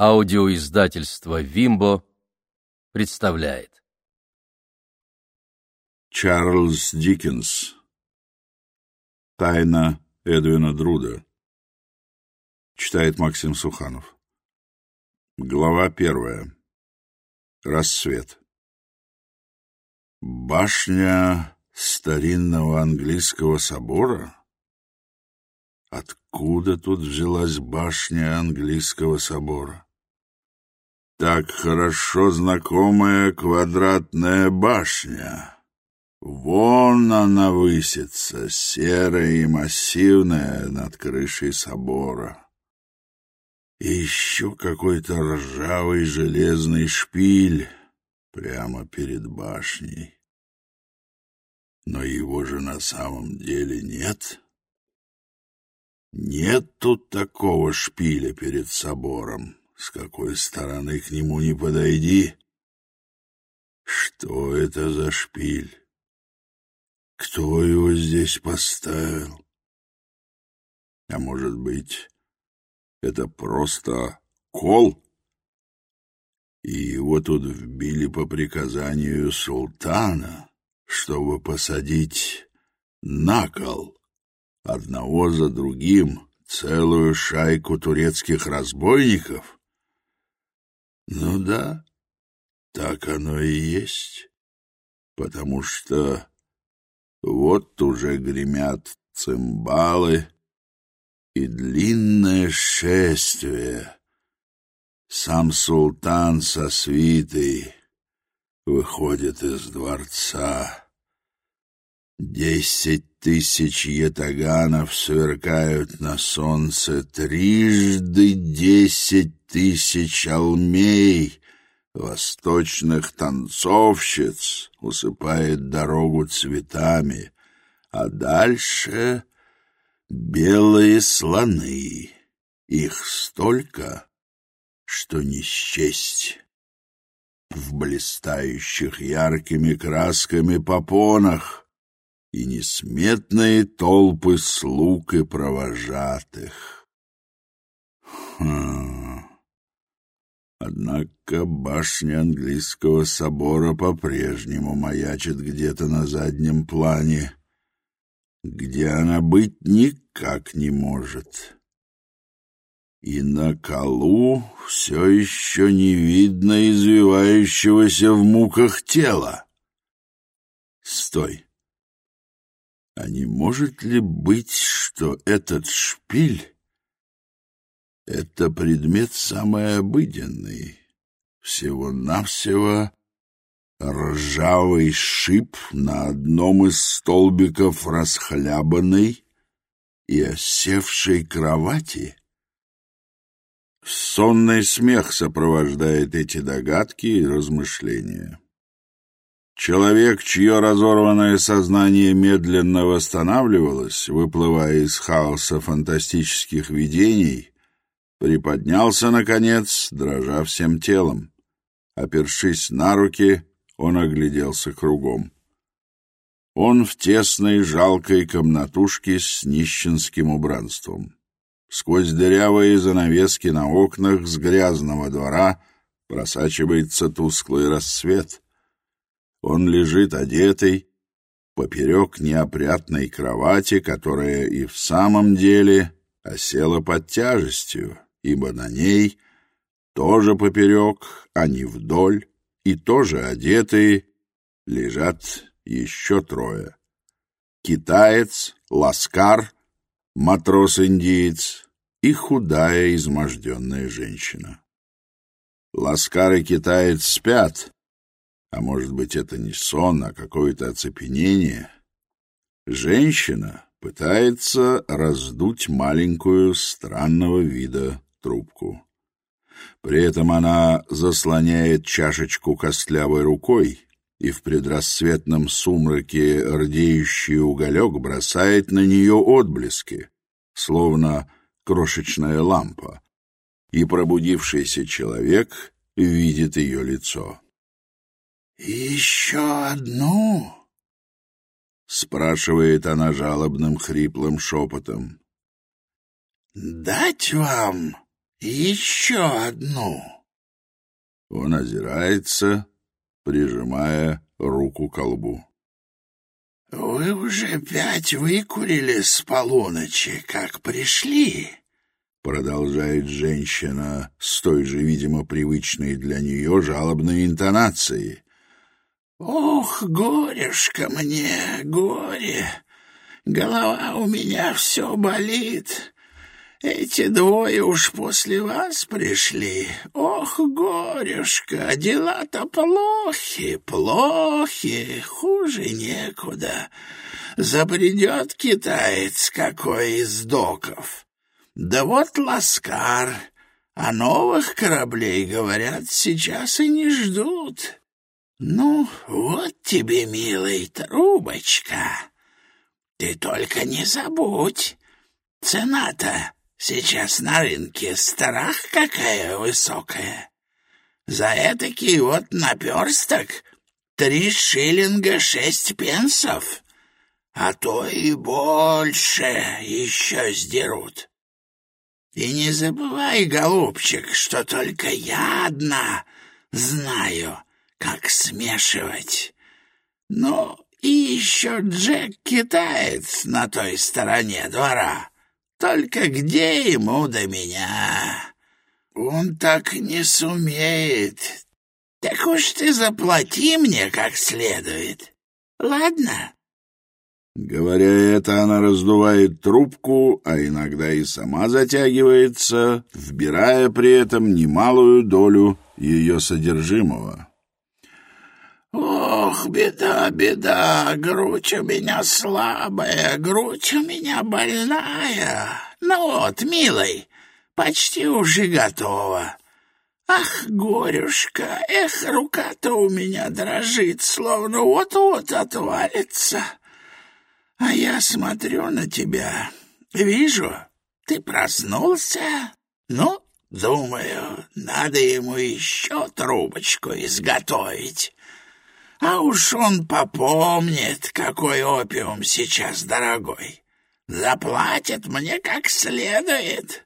Аудиоиздательство «Вимбо» представляет. Чарльз Диккенс. Тайна Эдвина Друда. Читает Максим Суханов. Глава первая. Рассвет. Башня старинного английского собора? Откуда тут взялась башня английского собора? так хорошо знакомая квадратная башня. Вон она высится, серая и массивная, над крышей собора. И еще какой-то ржавый железный шпиль прямо перед башней. Но его же на самом деле нет. Нет тут такого шпиля перед собором. С какой стороны к нему не подойди? Что это за шпиль? Кто его здесь поставил? А может быть, это просто кол? И его тут вбили по приказанию султана, чтобы посадить на кол одного за другим целую шайку турецких разбойников — ну да, так оно и есть, потому что вот уже гремят цимбалы и длинное шествие. Сам султан со свитой выходит из дворца. Десять тысяч ятаганов сверкают на солнце трижды десять тысяч алмей, восточных танцовщиц усыпает дорогу цветами, а дальше белые слоны. Их столько, что не счесть. В блистающих яркими красками попонах — и несметные толпы слуг и провожатых. Хм. Однако башня английского собора по-прежнему маячит где-то на заднем плане, где она быть никак не может. И на колу все еще не видно извивающегося в муках тела. Стой! — а не может ли быть, что этот шпиль — это предмет самый обыденный, всего-навсего ржавый шип на одном из столбиков расхлябанной и осевшей кровати? Сонный смех сопровождает эти догадки и размышления. Человек, чье разорванное сознание медленно восстанавливалось, выплывая из хаоса фантастических видений, приподнялся, наконец, дрожа всем телом. Опершись на руки, он огляделся кругом. Он в тесной жалкой комнатушке с нищенским убранством. Сквозь дырявые занавески на окнах с грязного двора просачивается тусклый рассвет — он лежит одетый, поперек неопрятной кровати, которая и в самом деле осела под тяжестью, ибо на ней тоже поперек, а не вдоль, и тоже одетые лежат еще трое. Китаец, ласкар, матрос-индиец и худая изможденная женщина. Ласкар и китаец спят, а может быть это не сон, а какое-то оцепенение, женщина пытается раздуть маленькую странного вида трубку. При этом она заслоняет чашечку костлявой рукой, и в предрассветном сумраке рдеющий уголек бросает на нее отблески, словно крошечная лампа, и пробудившийся человек видит ее лицо. «Еще одну?» — спрашивает она жалобным хриплым шепотом. «Дать вам еще одну?» Он озирается, прижимая руку к лбу. «Вы уже пять выкурили с полуночи, как пришли», — продолжает женщина с той же, видимо, привычной для нее жалобной интонацией. «Ох, горюшка мне, горе! Голова у меня все болит. Эти двое уж после вас пришли. Ох, горюшка, дела-то плохи, плохи, хуже некуда. Забредет китаец какой из доков. Да вот ласкар, а новых кораблей, говорят, сейчас и не ждут». Ну, вот тебе, милый, трубочка. Ты только не забудь. Цена-то сейчас на рынке страх какая высокая. За этакий вот наперсток три шиллинга шесть пенсов, а то и больше еще сдерут. И не забывай, голубчик, что только я одна знаю — как смешивать. Ну, и еще Джек-китаец на той стороне двора. Только где ему до меня? Он так не сумеет. Так уж ты заплати мне как следует. Ладно?» Говоря это, она раздувает трубку, а иногда и сама затягивается, вбирая при этом немалую долю ее содержимого. «Ох, беда, беда, грудь у меня слабая, грудь у меня больная. Ну вот, милый, почти уже готова. Ах, горюшка, эх, рука-то у меня дрожит, словно вот-вот отвалится. А я смотрю на тебя, вижу, ты проснулся, ну, думаю, надо ему еще трубочку изготовить». А уж он попомнит, какой опиум сейчас дорогой. Заплатит мне как следует.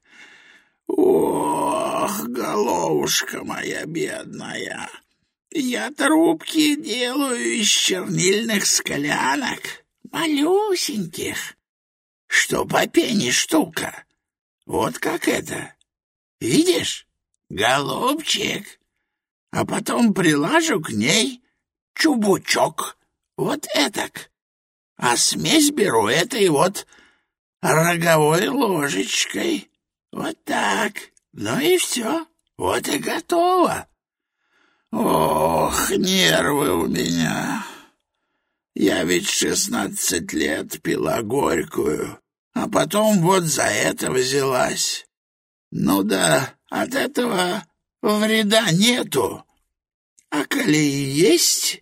Ох, головушка моя бедная, я трубки делаю из чернильных склянок, малюсеньких, что по пене штука. Вот как это. Видишь, голубчик? А потом прилажу к ней чубучок, вот этак. А смесь беру этой вот роговой ложечкой. Вот так. Ну и все. Вот и готово. Ох, нервы у меня. Я ведь шестнадцать лет пила горькую, а потом вот за это взялась. Ну да, от этого вреда нету. А коли и есть,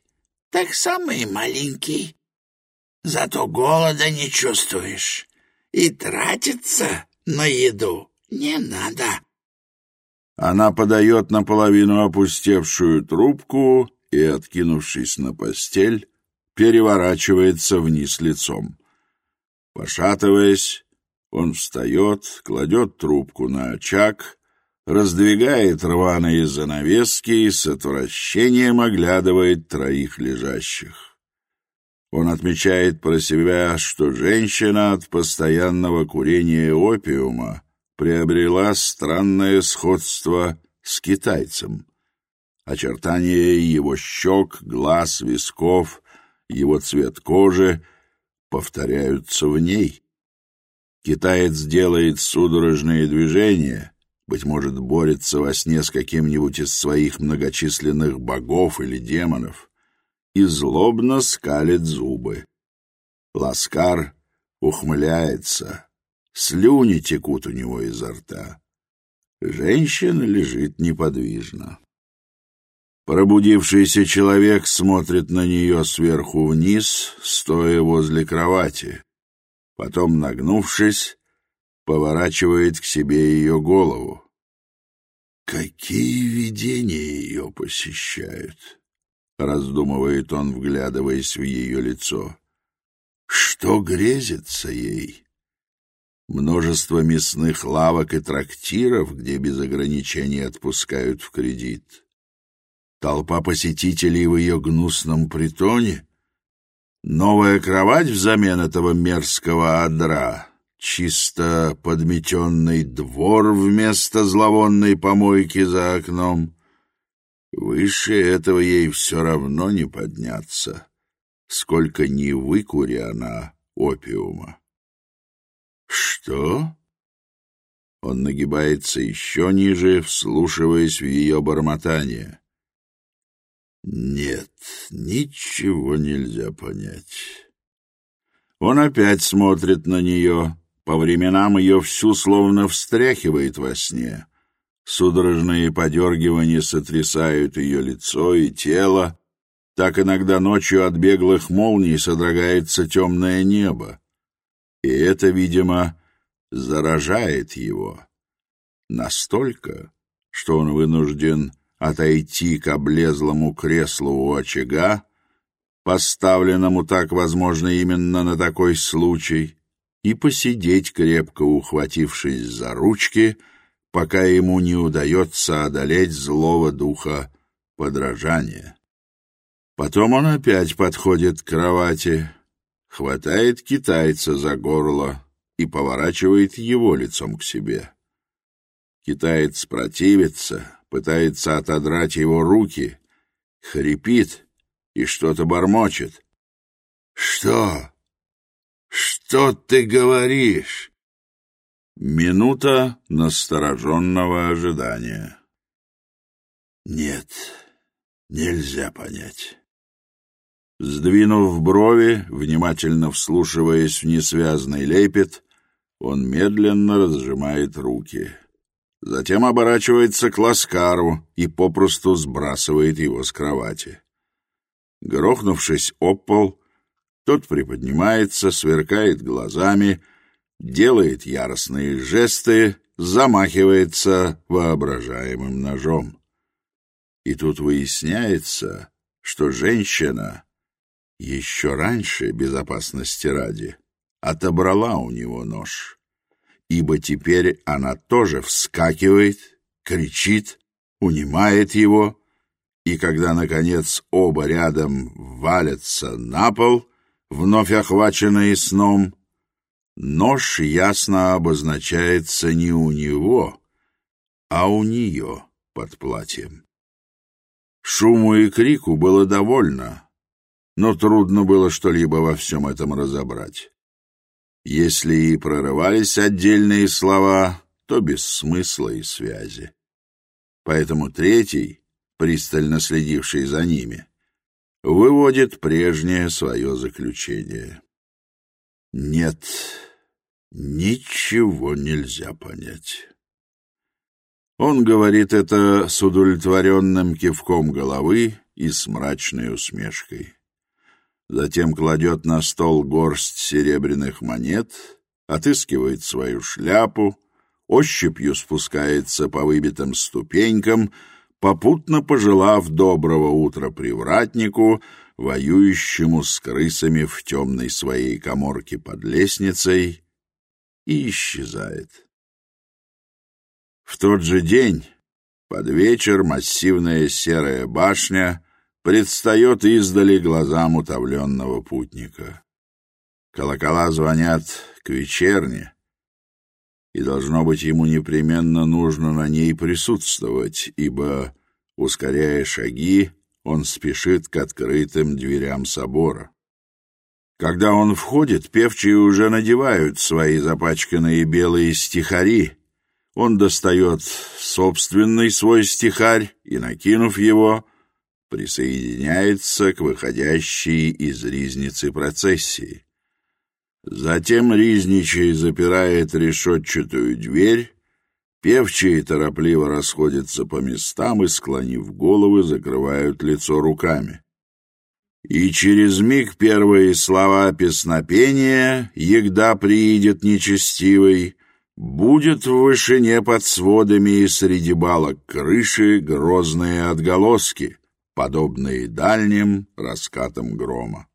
так самый маленький. Зато голода не чувствуешь. И тратиться на еду не надо. Она подает наполовину опустевшую трубку и, откинувшись на постель, переворачивается вниз лицом. Пошатываясь, он встает, кладет трубку на очаг раздвигает рваные занавески и с отвращением оглядывает троих лежащих. Он отмечает про себя, что женщина от постоянного курения опиума приобрела странное сходство с китайцем. Очертания его щек, глаз, висков, его цвет кожи повторяются в ней. Китаец делает судорожные движения — быть может, борется во сне с каким-нибудь из своих многочисленных богов или демонов, и злобно скалит зубы. Ласкар ухмыляется, слюни текут у него изо рта. Женщина лежит неподвижно. Пробудившийся человек смотрит на нее сверху вниз, стоя возле кровати. Потом, нагнувшись, поворачивает к себе ее голову. «Какие видения ее посещают?» — раздумывает он, вглядываясь в ее лицо. «Что грезится ей?» Множество мясных лавок и трактиров, где без ограничений отпускают в кредит. Толпа посетителей в ее гнусном притоне. Новая кровать взамен этого мерзкого адра чисто подметенный двор вместо зловонной помойки за окном. Выше этого ей все равно не подняться, сколько ни выкури она опиума. «Что?» Он нагибается еще ниже, вслушиваясь в ее бормотание. «Нет, ничего нельзя понять». Он опять смотрит на нее. По временам ее всю словно встряхивает во сне. Судорожные подергивания сотрясают ее лицо и тело. Так иногда ночью от беглых молний содрогается темное небо. И это, видимо, заражает его. Настолько, что он вынужден отойти к облезлому креслу у очага, поставленному так, возможно, именно на такой случай, и посидеть, крепко ухватившись за ручки, пока ему не удается одолеть злого духа подражания. Потом он опять подходит к кровати, хватает китайца за горло и поворачивает его лицом к себе. Китаец противится, пытается отодрать его руки, хрипит и что-то бормочет. «Что?» Что ты говоришь?» Минута настороженного ожидания. «Нет, нельзя понять». Сдвинув брови, внимательно вслушиваясь в несвязный лепет, он медленно разжимает руки. Затем оборачивается к Ласкару и попросту сбрасывает его с кровати. Грохнувшись об пол, Тот приподнимается, сверкает глазами, делает яростные жесты, замахивается воображаемым ножом. И тут выясняется, что женщина еще раньше, безопасности ради, отобрала у него нож, ибо теперь она тоже вскакивает, кричит, унимает его, и когда, наконец, оба рядом валятся на пол — вновь охваченный сном, нож ясно обозначается не у него, а у нее под платьем. Шуму и крику было довольно, но трудно было что-либо во всем этом разобрать. Если и прорывались отдельные слова, то без смысла и связи. Поэтому третий, пристально следивший за ними, выводит прежнее свое заключение. Нет, ничего нельзя понять. Он говорит это с удовлетворенным кивком головы и с мрачной усмешкой. Затем кладет на стол горсть серебряных монет, отыскивает свою шляпу, ощупью спускается по выбитым ступенькам — попутно пожелав доброго утра привратнику, воюющему с крысами в темной своей коморке под лестницей, и исчезает. В тот же день, под вечер, массивная серая башня предстает издали глазам утомленного путника. Колокола звонят к вечерне, и, должно быть, ему непременно нужно на ней присутствовать, ибо, ускоряя шаги, он спешит к открытым дверям собора. Когда он входит, певчие уже надевают свои запачканные белые стихари. Он достает собственный свой стихарь и, накинув его, присоединяется к выходящей из ризницы процессии. Затем Ризничий запирает решетчатую дверь, певчие торопливо расходятся по местам и, склонив головы, закрывают лицо руками. И через миг первые слова песнопения «Егда приидет нечестивый» будет в вышине под сводами и среди балок крыши грозные отголоски, подобные дальним раскатам грома.